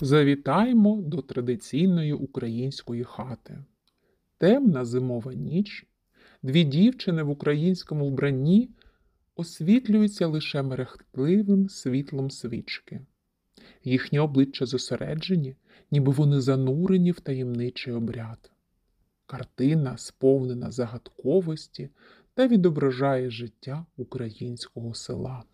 Завітаймо до традиційної української хати. Темна зимова ніч, дві дівчини в українському вбранні освітлюються лише мерехтливим світлом свічки. Їхні обличчя зосереджені, ніби вони занурені в таємничий обряд. Картина сповнена загадковості та відображає життя українського села.